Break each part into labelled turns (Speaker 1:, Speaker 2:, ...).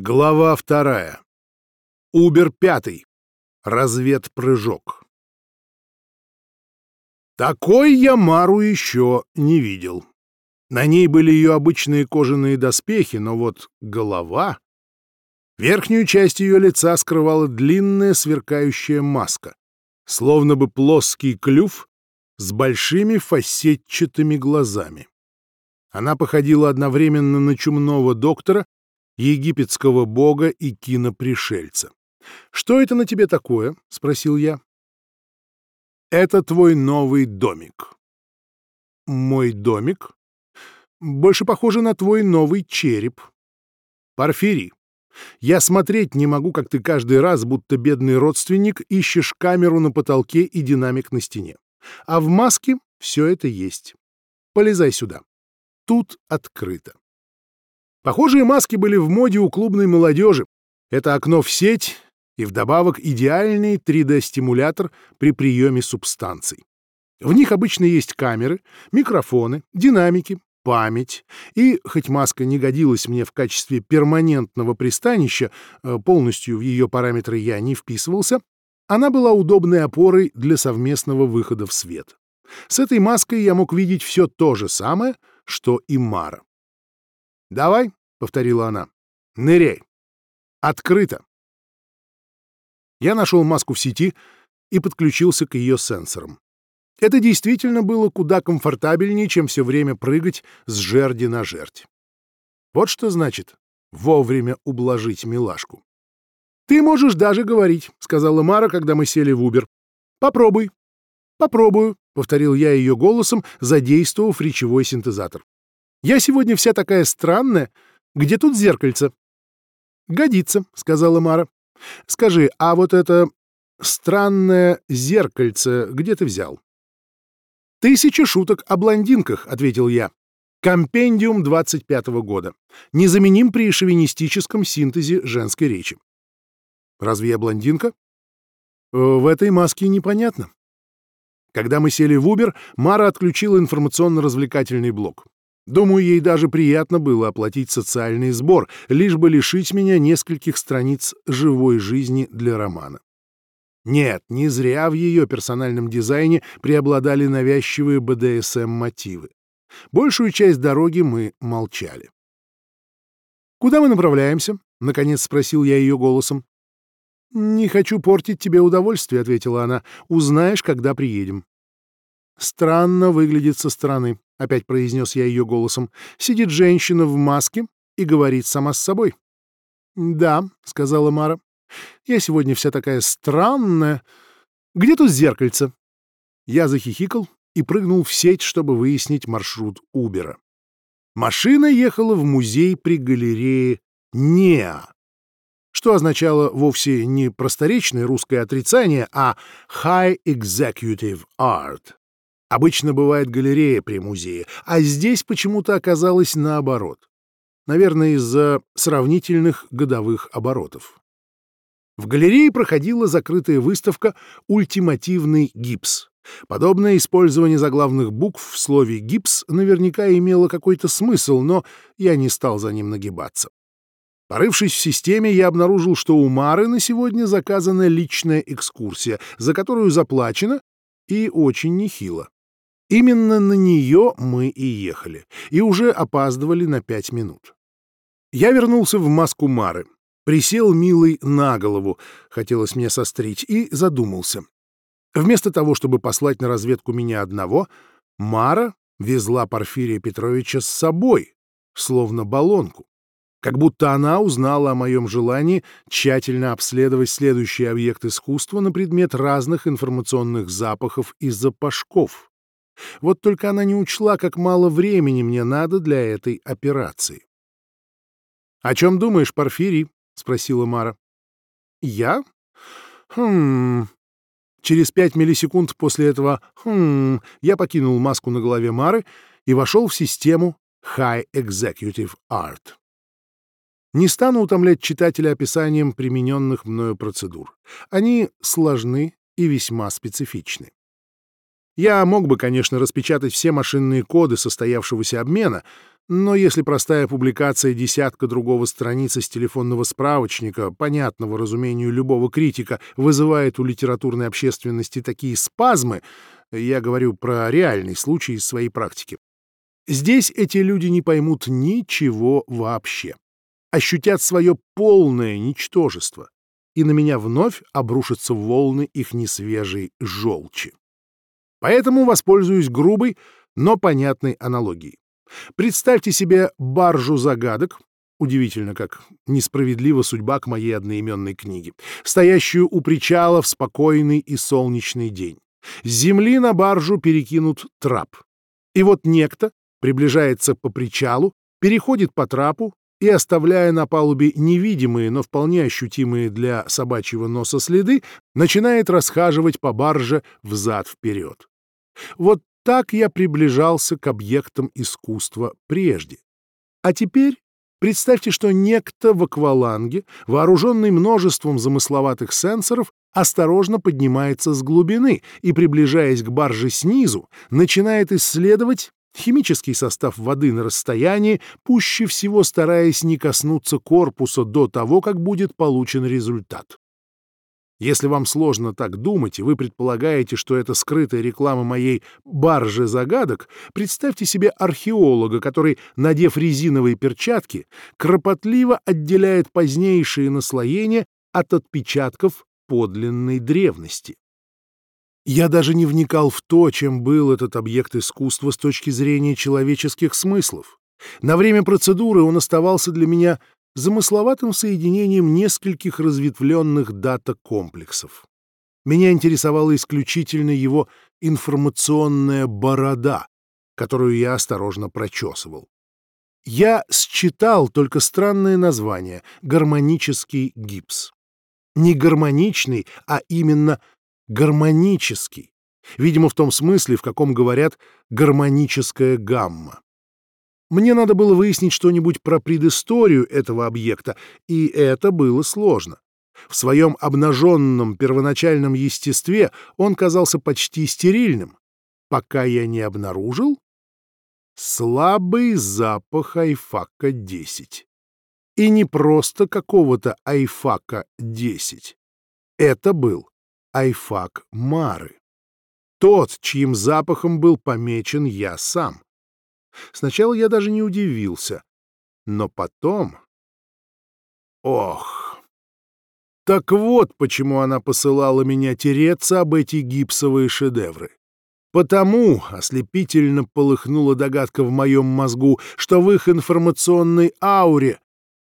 Speaker 1: Глава вторая. Убер пятый. Разведпрыжок. Такой я Мару еще не видел. На ней были ее обычные кожаные доспехи, но вот голова... Верхнюю часть ее лица скрывала длинная сверкающая маска, словно бы плоский клюв с большими фасетчатыми глазами. Она походила одновременно на чумного доктора, египетского бога и кинопришельца. «Что это на тебе такое?» — спросил я. «Это твой новый домик». «Мой домик?» «Больше похоже на твой новый череп». «Порфирий, я смотреть не могу, как ты каждый раз, будто бедный родственник, ищешь камеру на потолке и динамик на стене. А в маске все это есть. Полезай сюда. Тут открыто. Похожие маски были в моде у клубной молодежи. Это окно в сеть и вдобавок идеальный 3D-стимулятор при приеме субстанций. В них обычно есть камеры, микрофоны, динамики, память. И, хоть маска не годилась мне в качестве перманентного пристанища, э, полностью в ее параметры я не вписывался, она была удобной опорой для совместного выхода в свет. С этой маской я мог видеть все то же самое, что и Мара. «Давай», — повторила она, — «ныряй. Открыто». Я нашел маску в сети и подключился к ее сенсорам. Это действительно было куда комфортабельнее, чем все время прыгать с жерди на жердь. Вот что значит вовремя ублажить милашку. «Ты можешь даже говорить», — сказала Мара, когда мы сели в Убер. «Попробуй». «Попробую», — повторил я ее голосом, задействовав речевой синтезатор. «Я сегодня вся такая странная. Где тут зеркальце?» «Годится», — сказала Мара. «Скажи, а вот это странное зеркальце где ты взял?» «Тысяча шуток о блондинках», — ответил я. «Компендиум 25-го года. Незаменим при шовинистическом синтезе женской речи». «Разве я блондинка?» «В этой маске непонятно». Когда мы сели в Uber, Мара отключила информационно-развлекательный блок. Думаю, ей даже приятно было оплатить социальный сбор, лишь бы лишить меня нескольких страниц живой жизни для романа. Нет, не зря в ее персональном дизайне преобладали навязчивые БДСМ-мотивы. Большую часть дороги мы молчали. «Куда мы направляемся?» — наконец спросил я ее голосом. «Не хочу портить тебе удовольствие», — ответила она. «Узнаешь, когда приедем». «Странно выглядит со стороны», — опять произнес я ее голосом. «Сидит женщина в маске и говорит сама с собой». «Да», — сказала Мара. Я сегодня вся такая странная. Где тут зеркальце?» Я захихикал и прыгнул в сеть, чтобы выяснить маршрут Убера. Машина ехала в музей при галерее Неа, что означало вовсе не просторечное русское отрицание, а High Executive Art. Обычно бывает галерея при музее, а здесь почему-то оказалось наоборот. Наверное, из-за сравнительных годовых оборотов. В галерее проходила закрытая выставка «Ультимативный гипс». Подобное использование заглавных букв в слове «гипс» наверняка имело какой-то смысл, но я не стал за ним нагибаться. Порывшись в системе, я обнаружил, что у Мары на сегодня заказана личная экскурсия, за которую заплачено и очень нехило. Именно на нее мы и ехали, и уже опаздывали на пять минут. Я вернулся в маску Мары. Присел милый на голову, хотелось мне сострить, и задумался. Вместо того, чтобы послать на разведку меня одного, Мара везла Порфирия Петровича с собой, словно баллонку. Как будто она узнала о моем желании тщательно обследовать следующий объект искусства на предмет разных информационных запахов и запашков. Вот только она не учла, как мало времени мне надо для этой операции. «О чем думаешь, Порфирий?» — спросила Мара. «Я? Хм...» Через пять миллисекунд после этого «хм...» я покинул маску на голове Мары и вошел в систему High Executive Art. Не стану утомлять читателя описанием примененных мною процедур. Они сложны и весьма специфичны. Я мог бы, конечно, распечатать все машинные коды состоявшегося обмена, Но если простая публикация десятка другого страницы с телефонного справочника, понятного разумению любого критика, вызывает у литературной общественности такие спазмы, я говорю про реальный случай из своей практики, здесь эти люди не поймут ничего вообще, ощутят свое полное ничтожество, и на меня вновь обрушатся волны их несвежей желчи. Поэтому воспользуюсь грубой, но понятной аналогией. Представьте себе баржу загадок, удивительно, как несправедлива судьба к моей одноименной книге, стоящую у причала в спокойный и солнечный день. С земли на баржу перекинут трап. И вот некто приближается по причалу, переходит по трапу и, оставляя на палубе невидимые, но вполне ощутимые для собачьего носа следы, начинает расхаживать по барже взад-вперед. Вот так я приближался к объектам искусства прежде. А теперь представьте, что некто в акваланге, вооруженный множеством замысловатых сенсоров, осторожно поднимается с глубины и, приближаясь к барже снизу, начинает исследовать химический состав воды на расстоянии, пуще всего стараясь не коснуться корпуса до того, как будет получен результат. Если вам сложно так думать, и вы предполагаете, что это скрытая реклама моей баржи загадок, представьте себе археолога, который, надев резиновые перчатки, кропотливо отделяет позднейшие наслоения от отпечатков подлинной древности. Я даже не вникал в то, чем был этот объект искусства с точки зрения человеческих смыслов. На время процедуры он оставался для меня замысловатым соединением нескольких разветвленных дата-комплексов. Меня интересовала исключительно его информационная борода, которую я осторожно прочесывал. Я считал только странное название — гармонический гипс. Не гармоничный, а именно гармонический. Видимо, в том смысле, в каком говорят гармоническая гамма. Мне надо было выяснить что-нибудь про предысторию этого объекта, и это было сложно. В своем обнаженном первоначальном естестве он казался почти стерильным, пока я не обнаружил слабый запах Айфака-10. И не просто какого-то Айфака-10. Это был Айфак Мары. Тот, чьим запахом был помечен я сам. Сначала я даже не удивился, но потом... Ох! Так вот, почему она посылала меня тереться об эти гипсовые шедевры. Потому ослепительно полыхнула догадка в моем мозгу, что в их информационной ауре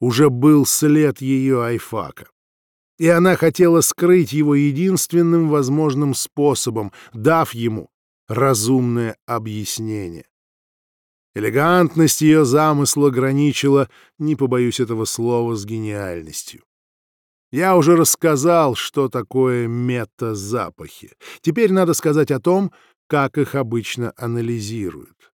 Speaker 1: уже был след ее айфака. И она хотела скрыть его единственным возможным способом, дав ему разумное объяснение. Элегантность ее замысла граничила, не побоюсь этого слова, с гениальностью. Я уже рассказал, что такое метазапахи. Теперь надо сказать о том, как их обычно анализируют.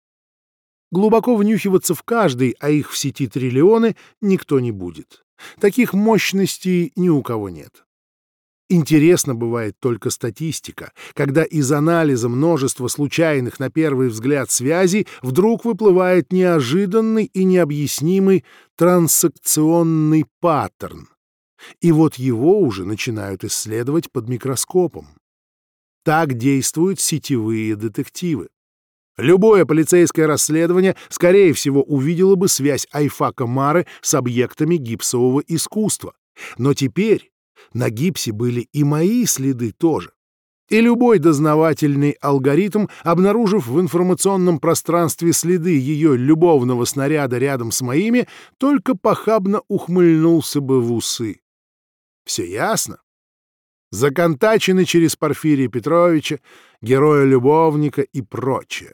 Speaker 1: Глубоко внюхиваться в каждый, а их в сети триллионы, никто не будет. Таких мощностей ни у кого нет. Интересно бывает только статистика, когда из анализа множества случайных на первый взгляд связей вдруг выплывает неожиданный и необъяснимый трансакционный паттерн. И вот его уже начинают исследовать под микроскопом. Так действуют сетевые детективы. Любое полицейское расследование, скорее всего, увидело бы связь Айфака Мары с объектами гипсового искусства. Но теперь на гипсе были и мои следы тоже. И любой дознавательный алгоритм, обнаружив в информационном пространстве следы ее любовного снаряда рядом с моими, только похабно ухмыльнулся бы в усы. Все ясно? Законтачены через Порфирия Петровича, героя-любовника и прочее.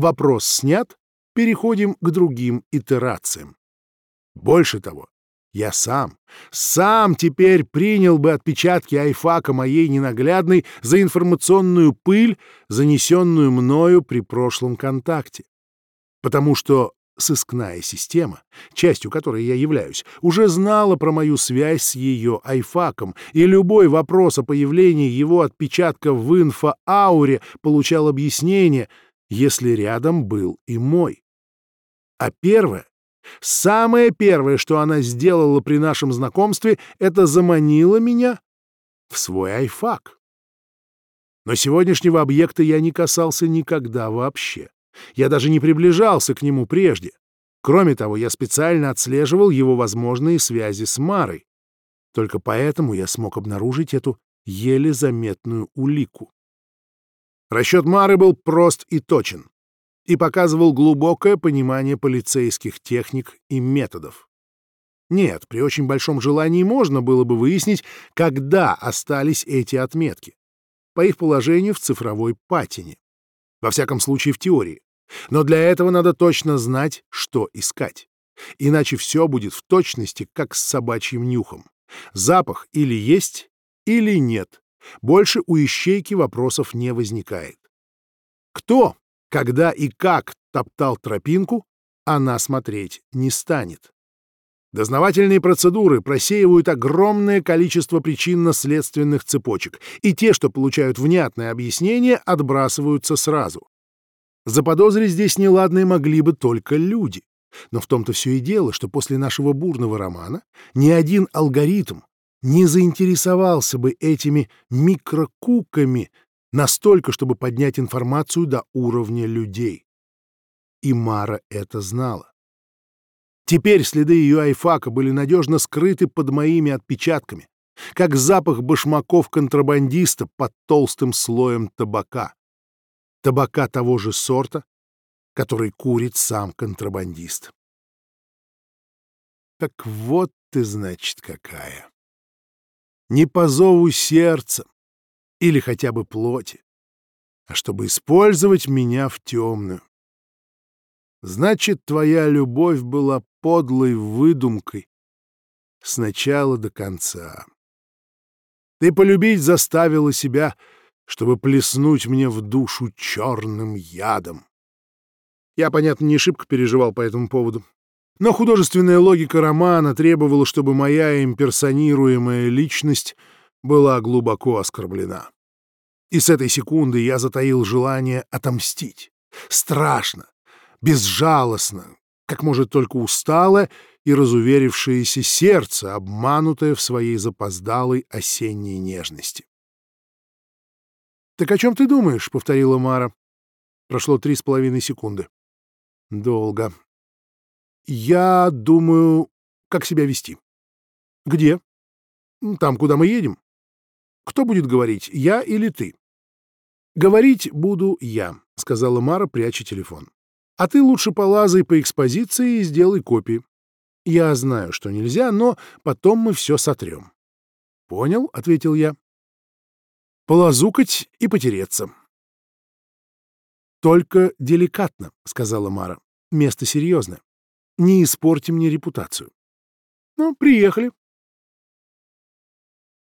Speaker 1: Вопрос снят, переходим к другим итерациям. Больше того, я сам, сам теперь принял бы отпечатки айфака моей ненаглядной за информационную пыль, занесенную мною при прошлом контакте. Потому что сыскная система, частью которой я являюсь, уже знала про мою связь с ее айфаком, и любой вопрос о появлении его отпечатка в инфоауре получал объяснение, если рядом был и мой. А первое, самое первое, что она сделала при нашем знакомстве, это заманила меня в свой айфак. Но сегодняшнего объекта я не касался никогда вообще. Я даже не приближался к нему прежде. Кроме того, я специально отслеживал его возможные связи с Марой. Только поэтому я смог обнаружить эту еле заметную улику. Расчет Мары был прост и точен и показывал глубокое понимание полицейских техник и методов. Нет, при очень большом желании можно было бы выяснить, когда остались эти отметки. По их положению в цифровой патине. Во всяком случае, в теории. Но для этого надо точно знать, что искать. Иначе все будет в точности, как с собачьим нюхом. Запах или есть, или нет. Больше у ищейки вопросов не возникает. Кто, когда и как топтал тропинку, она смотреть не станет. Дознавательные процедуры просеивают огромное количество причинно-следственных цепочек, и те, что получают внятное объяснение, отбрасываются сразу. Заподозрить здесь неладные могли бы только люди. Но в том-то все и дело, что после нашего бурного романа ни один алгоритм не заинтересовался бы этими микрокуками настолько, чтобы поднять информацию до уровня людей. И Мара это знала. Теперь следы ее айфака были надежно скрыты под моими отпечатками, как запах башмаков контрабандиста под толстым слоем табака. Табака того же сорта, который курит сам контрабандист. Так вот ты, значит, какая. Не по зову сердца или хотя бы плоти, а чтобы использовать меня в темную. Значит, твоя любовь была подлой выдумкой с начала до конца. Ты полюбить заставила себя, чтобы плеснуть мне в душу черным ядом. Я, понятно, не шибко переживал по этому поводу. Но художественная логика романа требовала, чтобы моя имперсонируемая личность была глубоко оскорблена. И с этой секунды я затаил желание отомстить. Страшно, безжалостно, как может только устало и разуверившееся сердце, обманутое в своей запоздалой осенней нежности. «Так о чем ты думаешь?» — повторила Мара. Прошло три с половиной секунды. Долго. Я думаю, как себя вести. Где? Там, куда мы едем. Кто будет говорить, я или ты? Говорить буду я, сказала Мара, пряча телефон. А ты лучше полазай по экспозиции и сделай копии. Я знаю, что нельзя, но потом мы все сотрем. Понял, ответил я. Полазукать и потереться. «Только деликатно», — сказала Мара. «Место серьезное. Не испорти мне репутацию». «Ну, приехали».